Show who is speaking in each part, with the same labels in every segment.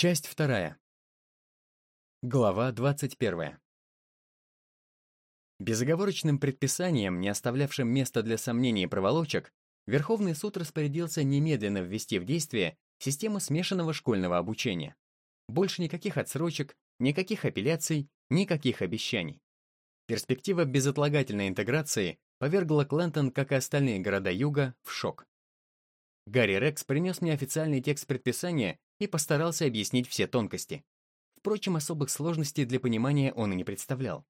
Speaker 1: Часть вторая. Глава 21. Безоговорочным предписанием, не оставлявшим места для сомнений и проволочек, Верховный суд распорядился немедленно ввести в действие систему смешанного школьного обучения. Больше никаких отсрочек, никаких апелляций, никаких обещаний. Перспектива безотлагательной интеграции повергла Клентон, как и остальные города Юга, в шок. Гарри Рекс принес мне официальный текст предписания и постарался объяснить все тонкости. Впрочем, особых сложностей для понимания он и не представлял.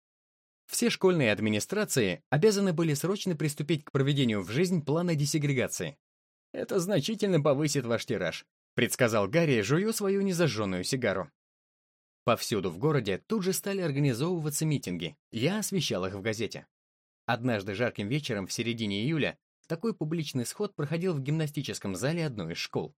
Speaker 1: Все школьные администрации обязаны были срочно приступить к проведению в жизнь плана десегрегации. «Это значительно повысит ваш тираж», — предсказал Гарри, жую свою незажженную сигару. Повсюду в городе тут же стали организовываться митинги. Я освещал их в газете. Однажды жарким вечером в середине июля такой публичный сход проходил в гимнастическом зале одной из школ.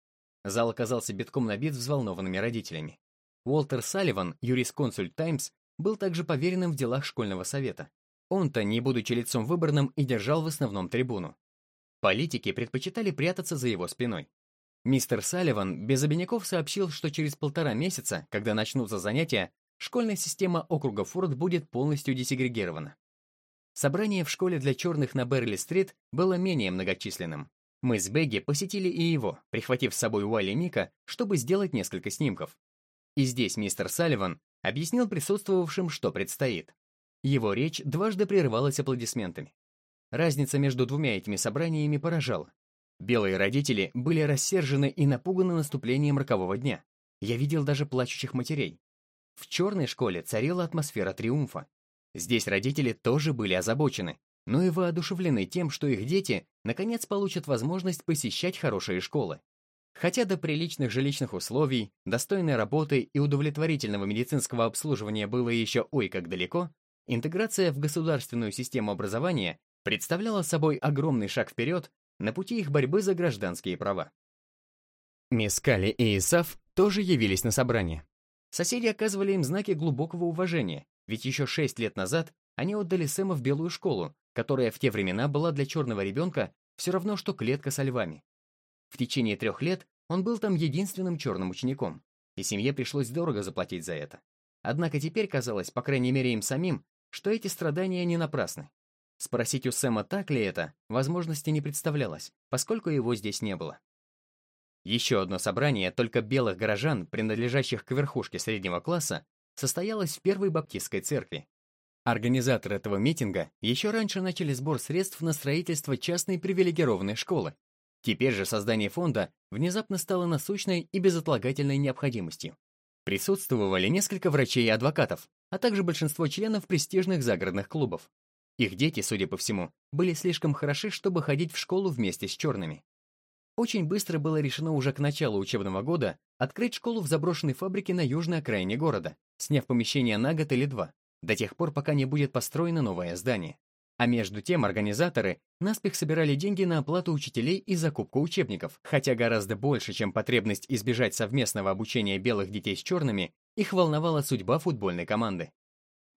Speaker 1: Зал оказался битком набит взволнованными родителями. Уолтер Салливан, юрисконсульт «Таймс», был также поверенным в делах школьного совета. Он-то, не будучи лицом выборным, и держал в основном трибуну. Политики предпочитали прятаться за его спиной. Мистер Салливан без обиняков сообщил, что через полтора месяца, когда начнутся занятия, школьная система округа Форд будет полностью десегрегирована. Собрание в школе для черных на Берли-стрит было менее многочисленным. Мы с Бегги посетили и его, прихватив с собой Уайли Мика, чтобы сделать несколько снимков. И здесь мистер Салливан объяснил присутствовавшим, что предстоит. Его речь дважды прерывалась аплодисментами. Разница между двумя этими собраниями поражала. Белые родители были рассержены и напуганы наступлением рокового дня. Я видел даже плачущих матерей. В черной школе царила атмосфера триумфа. Здесь родители тоже были озабочены, но и воодушевлены тем, что их дети наконец получат возможность посещать хорошие школы. Хотя до приличных жилищных условий, достойной работы и удовлетворительного медицинского обслуживания было еще ой как далеко, интеграция в государственную систему образования представляла собой огромный шаг вперед на пути их борьбы за гражданские права. Мисс Калли и Исаф тоже явились на собрание. Соседи оказывали им знаки глубокого уважения, ведь еще шесть лет назад они отдали Сэма в белую школу, которая в те времена была для черного ребенка все равно, что клетка со львами. В течение трех лет он был там единственным черным учеником, и семье пришлось дорого заплатить за это. Однако теперь казалось, по крайней мере им самим, что эти страдания не напрасны. Спросить у Сэма, так ли это, возможности не представлялось, поскольку его здесь не было. Еще одно собрание только белых горожан, принадлежащих к верхушке среднего класса, состоялось в Первой Баптистской церкви, Организаторы этого митинга еще раньше начали сбор средств на строительство частной привилегированной школы. Теперь же создание фонда внезапно стало насущной и безотлагательной необходимостью. Присутствовали несколько врачей и адвокатов, а также большинство членов престижных загородных клубов. Их дети, судя по всему, были слишком хороши, чтобы ходить в школу вместе с черными. Очень быстро было решено уже к началу учебного года открыть школу в заброшенной фабрике на южной окраине города, сняв помещение на год или два до тех пор, пока не будет построено новое здание. А между тем организаторы наспех собирали деньги на оплату учителей и закупку учебников, хотя гораздо больше, чем потребность избежать совместного обучения белых детей с черными, их волновала судьба футбольной команды.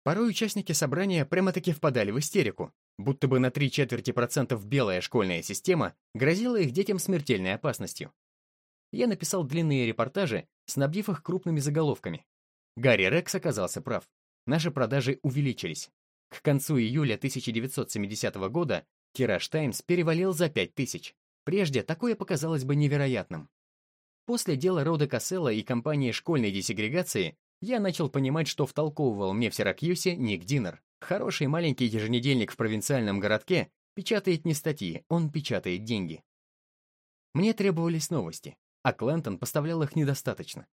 Speaker 1: Порой участники собрания прямо-таки впадали в истерику, будто бы на три четверти процентов белая школьная система грозила их детям смертельной опасностью. Я написал длинные репортажи, снабдив их крупными заголовками. Гарри Рекс оказался прав наши продажи увеличились. К концу июля 1970 года тираж «Таймс» перевалил за 5000. Прежде такое показалось бы невероятным. После дела Рода Касселла и компании школьной десегрегации я начал понимать, что втолковывал мне в Сиракьюсе Ник Динер. Хороший маленький еженедельник в провинциальном городке печатает не статьи, он печатает деньги. Мне требовались новости, а Клентон поставлял их недостаточно.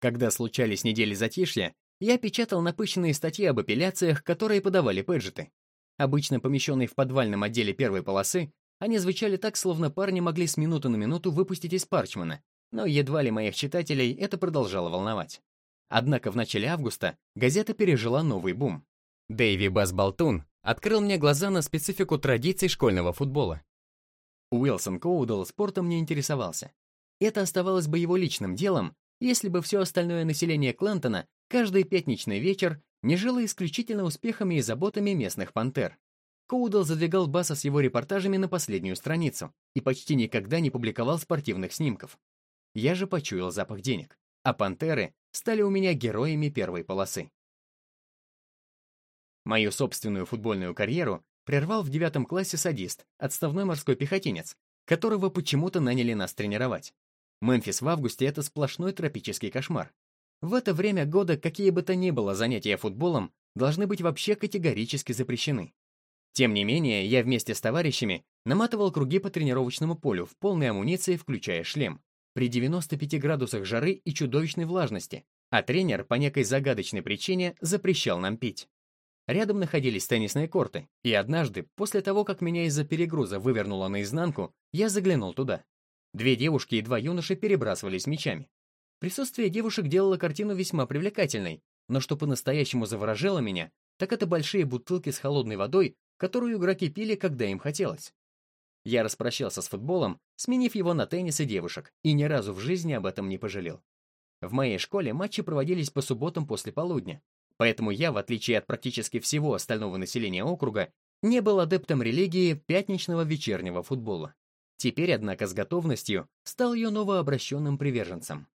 Speaker 1: Когда случались недели затишья, я печатал напыщенные статьи об апелляциях, которые подавали пэджеты. Обычно помещенные в подвальном отделе первой полосы, они звучали так, словно парни могли с минуты на минуту выпустить из Парчмана, но едва ли моих читателей это продолжало волновать. Однако в начале августа газета пережила новый бум. Дэйви Басбалтун открыл мне глаза на специфику традиций школьного футбола. Уилсон Коудл спортом не интересовался. Это оставалось бы его личным делом, если бы все остальное население Клентона каждый пятничный вечер не жило исключительно успехами и заботами местных пантер. Коудал задвигал Баса с его репортажами на последнюю страницу и почти никогда не публиковал спортивных снимков. Я же почуял запах денег. а «Пантеры» стали у меня героями первой полосы. Мою собственную футбольную карьеру прервал в девятом классе садист, отставной морской пехотинец, которого почему-то наняли нас тренировать. Мемфис в августе — это сплошной тропический кошмар. В это время года какие бы то ни было занятия футболом должны быть вообще категорически запрещены. Тем не менее, я вместе с товарищами наматывал круги по тренировочному полю в полной амуниции, включая шлем, при 95 градусах жары и чудовищной влажности, а тренер по некой загадочной причине запрещал нам пить. Рядом находились теннисные корты, и однажды, после того, как меня из-за перегруза вывернуло наизнанку, я заглянул туда. Две девушки и два юноши перебрасывались мячами. Присутствие девушек делало картину весьма привлекательной, но что по-настоящему заворожило меня, так это большие бутылки с холодной водой, которую игроки пили, когда им хотелось. Я распрощался с футболом, сменив его на теннис и девушек, и ни разу в жизни об этом не пожалел. В моей школе матчи проводились по субботам после полудня, поэтому я, в отличие от практически всего остального населения округа, не был адептом религии пятничного вечернего футбола. Теперь, однако, с готовностью стал ее новообращенным приверженцем.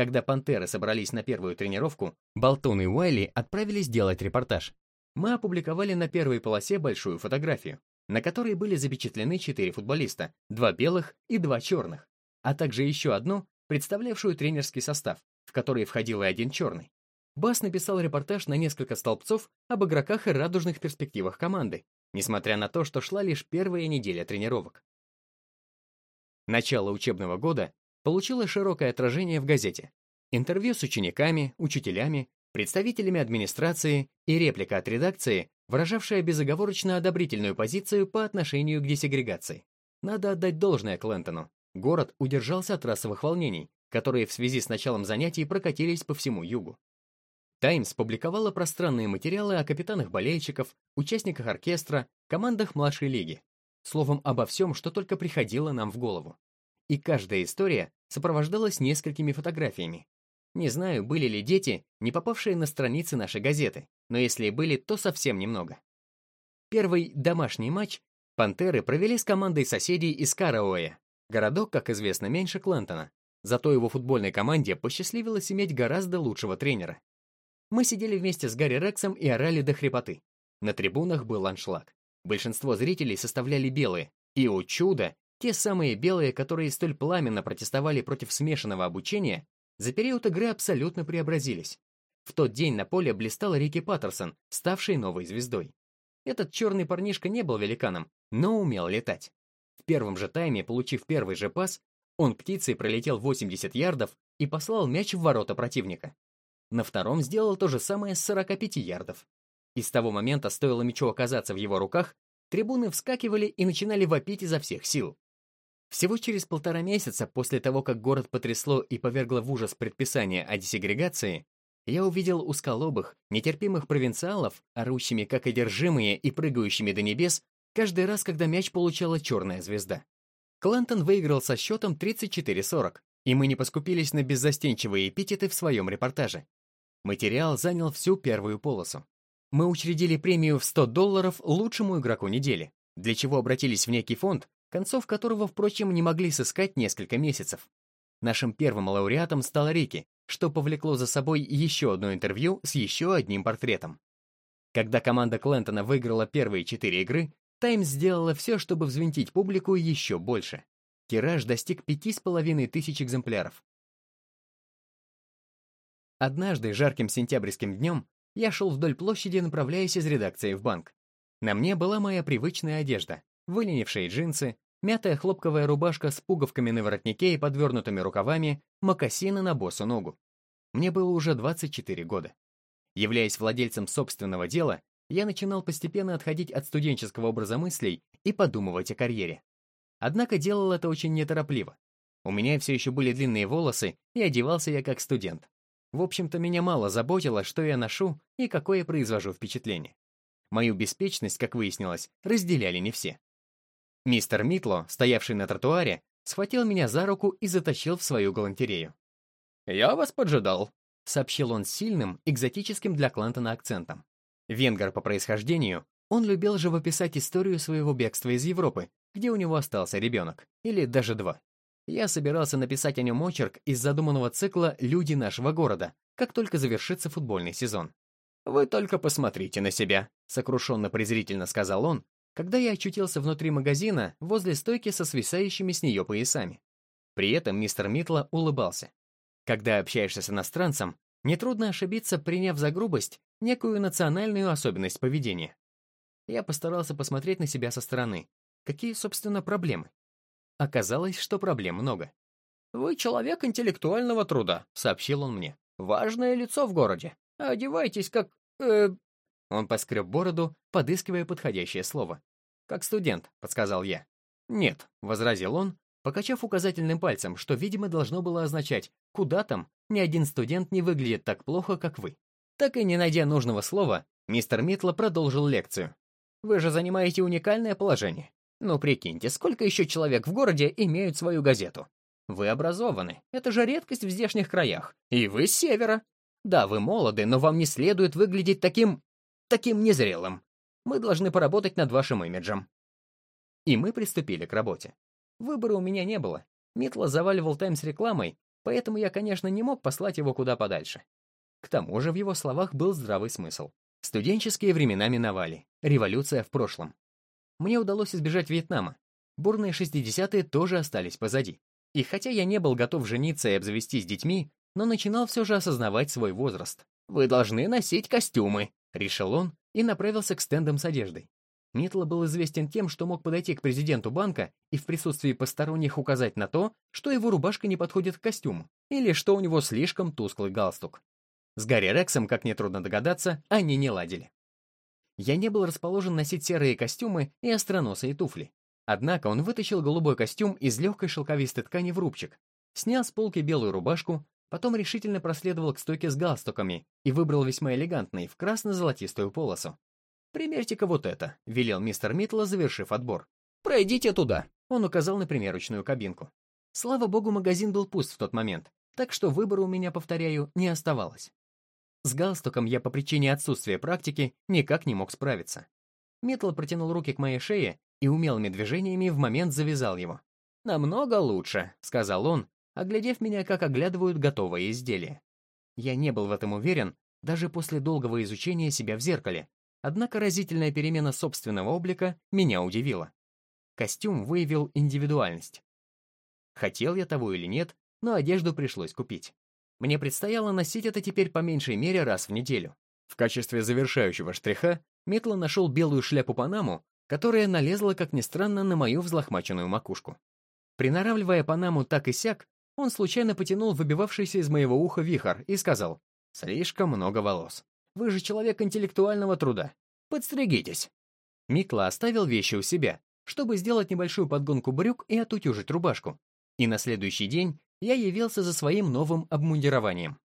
Speaker 1: Когда «Пантеры» собрались на первую тренировку, Болтон и Уайли отправились делать репортаж. Мы опубликовали на первой полосе большую фотографию, на которой были запечатлены четыре футболиста, два белых и два черных, а также еще одну, представлявшую тренерский состав, в который входил и один черный. Бас написал репортаж на несколько столбцов об игроках и радужных перспективах команды, несмотря на то, что шла лишь первая неделя тренировок. Начало учебного года получило широкое отражение в газете. Интервью с учениками, учителями, представителями администрации и реплика от редакции, выражавшая безоговорочно одобрительную позицию по отношению к десегрегации. Надо отдать должное Клентону. Город удержался от расовых волнений, которые в связи с началом занятий прокатились по всему югу. «Таймс» публиковала пространные материалы о капитанах болельщиков, участниках оркестра, командах младшей лиги. Словом, обо всем, что только приходило нам в голову. И каждая история сопровождалась несколькими фотографиями, не знаю, были ли дети, не попавшие на страницы нашей газеты, но если и были, то совсем немного. Первый домашний матч «Пантеры» провели с командой соседей из Караоя. Городок, как известно, меньше Клентона. Зато его футбольной команде посчастливилось иметь гораздо лучшего тренера. Мы сидели вместе с Гарри Рексом и орали до хрипоты. На трибунах был аншлаг. Большинство зрителей составляли белые. И, о чудо, те самые белые, которые столь пламенно протестовали против смешанного обучения, за период игры абсолютно преобразились. В тот день на поле блистал Рики Паттерсон, ставший новой звездой. Этот черный парнишка не был великаном, но умел летать. В первом же тайме, получив первый же пас, он птицей пролетел 80 ярдов и послал мяч в ворота противника. На втором сделал то же самое с 45 ярдов. И с того момента стоило мячу оказаться в его руках, трибуны вскакивали и начинали вопить изо всех сил. Всего через полтора месяца после того, как город потрясло и повергло в ужас предписание о десегрегации, я увидел узколобых, нетерпимых провинциалов, орущими как одержимые и прыгающими до небес, каждый раз, когда мяч получала черная звезда. Клантон выиграл со счетом 34-40, и мы не поскупились на беззастенчивые эпитеты в своем репортаже. Материал занял всю первую полосу. Мы учредили премию в 100 долларов лучшему игроку недели, для чего обратились в некий фонд, концов которого, впрочем, не могли сыскать несколько месяцев. Нашим первым лауреатом стал Рики, что повлекло за собой еще одно интервью с еще одним портретом. Когда команда Клентона выиграла первые четыре игры, Таймс сделала все, чтобы взвинтить публику еще больше. Тираж достиг пяти с половиной тысяч экземпляров. Однажды, жарким сентябрьским днем, я шел вдоль площади, направляясь из редакции в банк. На мне была моя привычная одежда, выленившие джинсы, мятая хлопковая рубашка с пуговками на воротнике и подвернутыми рукавами, мокасины на босу ногу. Мне было уже 24 года. Являясь владельцем собственного дела, я начинал постепенно отходить от студенческого образа мыслей и подумывать о карьере. Однако делал это очень неторопливо. У меня все еще были длинные волосы, и одевался я как студент. В общем-то, меня мало заботило, что я ношу и какое произвожу впечатление. Мою беспечность, как выяснилось, разделяли не все. Мистер Митло, стоявший на тротуаре, схватил меня за руку и затащил в свою галантерею. «Я вас поджидал», — сообщил он сильным, экзотическим для Клантона акцентом. Венгер по происхождению, он любил живописать историю своего бегства из Европы, где у него остался ребенок, или даже два. Я собирался написать о нем очерк из задуманного цикла «Люди нашего города», как только завершится футбольный сезон. «Вы только посмотрите на себя», — сокрушенно-презрительно сказал он, когда я очутился внутри магазина возле стойки со свисающими с нее поясами. При этом мистер Митла улыбался. Когда общаешься с иностранцем, нетрудно ошибиться, приняв за грубость некую национальную особенность поведения. Я постарался посмотреть на себя со стороны. Какие, собственно, проблемы? Оказалось, что проблем много. «Вы человек интеллектуального труда», — сообщил он мне. «Важное лицо в городе. Одевайтесь как... Э, он поскреб бороду, подыскивая подходящее слово. «Как студент», — подсказал я. «Нет», — возразил он, покачав указательным пальцем, что, видимо, должно было означать «Куда там? Ни один студент не выглядит так плохо, как вы». Так и не найдя нужного слова, мистер Митла продолжил лекцию. «Вы же занимаете уникальное положение. Ну, прикиньте, сколько еще человек в городе имеют свою газету? Вы образованы, это же редкость в здешних краях. И вы с севера. Да, вы молоды, но вам не следует выглядеть таким таким незрелым. Мы должны поработать над вашим имиджем». И мы приступили к работе. Выбора у меня не было. Митла заваливал Таймс рекламой, поэтому я, конечно, не мог послать его куда подальше. К тому же в его словах был здравый смысл. Студенческие времена миновали, революция в прошлом. Мне удалось избежать Вьетнама. Бурные 60-е тоже остались позади. И хотя я не был готов жениться и обзавестись детьми, но начинал все же осознавать свой возраст. «Вы должны носить костюмы», Решил он и направился к стендам с одеждой. Митла был известен тем, что мог подойти к президенту банка и в присутствии посторонних указать на то, что его рубашка не подходит к костюму, или что у него слишком тусклый галстук. С Гарри Рексом, как нетрудно догадаться, они не ладили. Я не был расположен носить серые костюмы и остроносые туфли. Однако он вытащил голубой костюм из легкой шелковистой ткани в рубчик, снял с полки белую рубашку, Потом решительно проследовал к стойке с галстуками и выбрал весьма элегантный, в красно-золотистую полосу. «Примерьте-ка вот это», — велел мистер Митла, завершив отбор. «Пройдите туда», — он указал на примерочную кабинку. Слава богу, магазин был пуст в тот момент, так что выбора у меня, повторяю, не оставалось. С галстуком я по причине отсутствия практики никак не мог справиться. Митл протянул руки к моей шее и умелыми движениями в момент завязал его. «Намного лучше», — сказал он, оглядев меня, как оглядывают готовое изделие. Я не был в этом уверен, даже после долгого изучения себя в зеркале, однако разительная перемена собственного облика меня удивила. Костюм выявил индивидуальность. Хотел я того или нет, но одежду пришлось купить. Мне предстояло носить это теперь по меньшей мере раз в неделю. В качестве завершающего штриха Метла нашел белую шляпу Панаму, которая налезла, как ни странно, на мою взлохмаченную макушку. Приноравливая Панаму так и сяк, он случайно потянул выбивавшийся из моего уха вихор и сказал, «Слишком много волос. Вы же человек интеллектуального труда. Подстригитесь». Митла оставил вещи у себя, чтобы сделать небольшую подгонку брюк и отутюжить рубашку. И на следующий день я явился за своим новым обмундированием.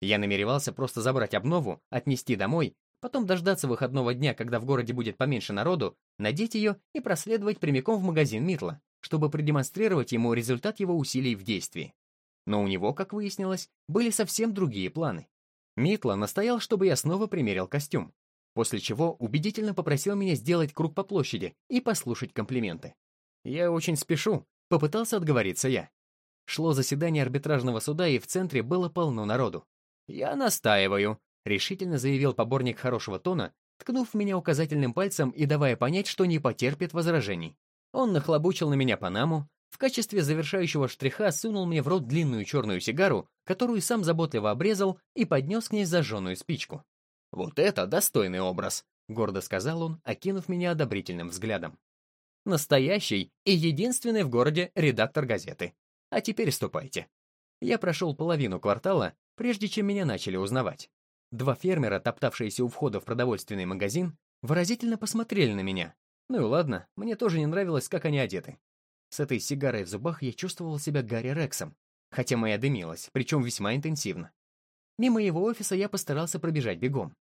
Speaker 1: Я намеревался просто забрать обнову, отнести домой, потом дождаться выходного дня, когда в городе будет поменьше народу, надеть ее и проследовать прямиком в магазин Митла, чтобы продемонстрировать ему результат его усилий в действии. Но у него, как выяснилось, были совсем другие планы. Митла настоял, чтобы я снова примерил костюм, после чего убедительно попросил меня сделать круг по площади и послушать комплименты. «Я очень спешу», — попытался отговориться я. Шло заседание арбитражного суда, и в центре было полно народу. «Я настаиваю», — решительно заявил поборник хорошего тона, ткнув меня указательным пальцем и давая понять, что не потерпит возражений. Он нахлобучил на меня панаму, в качестве завершающего штриха сунул мне в рот длинную черную сигару, которую сам заботливо обрезал и поднес к ней зажженную спичку. «Вот это достойный образ», — гордо сказал он, окинув меня одобрительным взглядом. «Настоящий и единственный в городе редактор газеты. А теперь ступайте». Я прошел половину квартала, прежде чем меня начали узнавать. Два фермера, топтавшиеся у входа в продовольственный магазин, выразительно посмотрели на меня, ну и ладно, мне тоже не нравилось, как они одеты. С этой сигарой в зубах я чувствовал себя Гарри Рексом, хотя моя дымилась, причем весьма интенсивно. Мимо его офиса я постарался пробежать бегом.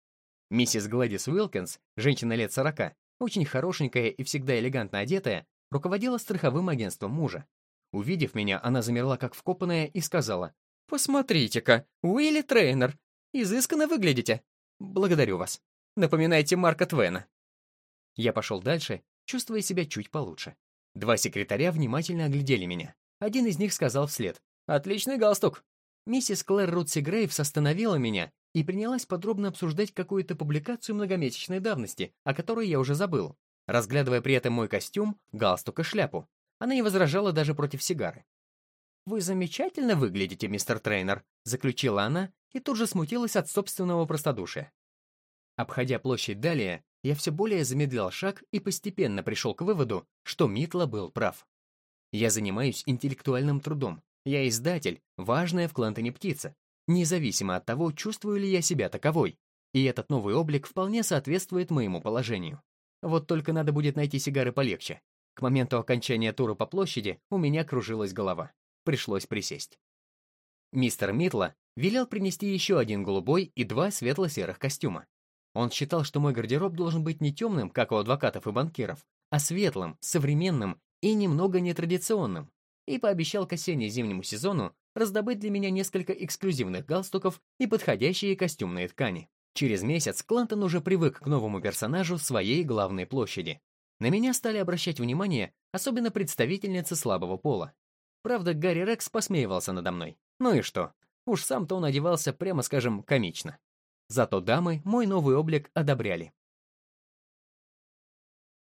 Speaker 1: Миссис Гладис Уилкинс, женщина лет сорока, очень хорошенькая и всегда элегантно одетая, руководила страховым агентством мужа. Увидев меня, она замерла как вкопанная и сказала, «Посмотрите-ка, Уилли Трейнер, изысканно выглядите. Благодарю вас. Напоминаете Марка Твена». Я пошел дальше, чувствуя себя чуть получше. Два секретаря внимательно оглядели меня. Один из них сказал вслед. «Отличный галстук!» Миссис Клэр Рутси Грейвс остановила меня и принялась подробно обсуждать какую-то публикацию многомесячной давности, о которой я уже забыл, разглядывая при этом мой костюм, галстук и шляпу. Она не возражала даже против сигары. «Вы замечательно выглядите, мистер Трейнер», заключила она и тут же смутилась от собственного простодушия. Обходя площадь далее, я все более замедлял шаг и постепенно пришел к выводу, что Митла был прав. Я занимаюсь интеллектуальным трудом. Я издатель, важная в Клантоне птица, независимо от того, чувствую ли я себя таковой. И этот новый облик вполне соответствует моему положению. Вот только надо будет найти сигары полегче. К моменту окончания тура по площади у меня кружилась голова. Пришлось присесть. Мистер Митла велел принести еще один голубой и два светло-серых костюма. Он считал, что мой гардероб должен быть не темным, как у адвокатов и банкиров, а светлым, современным и немного нетрадиционным, и пообещал к осенне-зимнему сезону раздобыть для меня несколько эксклюзивных галстуков и подходящие костюмные ткани. Через месяц Клантон уже привык к новому персонажу своей главной площади. На меня стали обращать внимание особенно представительницы слабого пола. Правда, Гарри Рекс посмеивался надо мной. Ну и что? Уж сам-то он одевался, прямо скажем, комично. Зато дамы мой новый облик одобряли.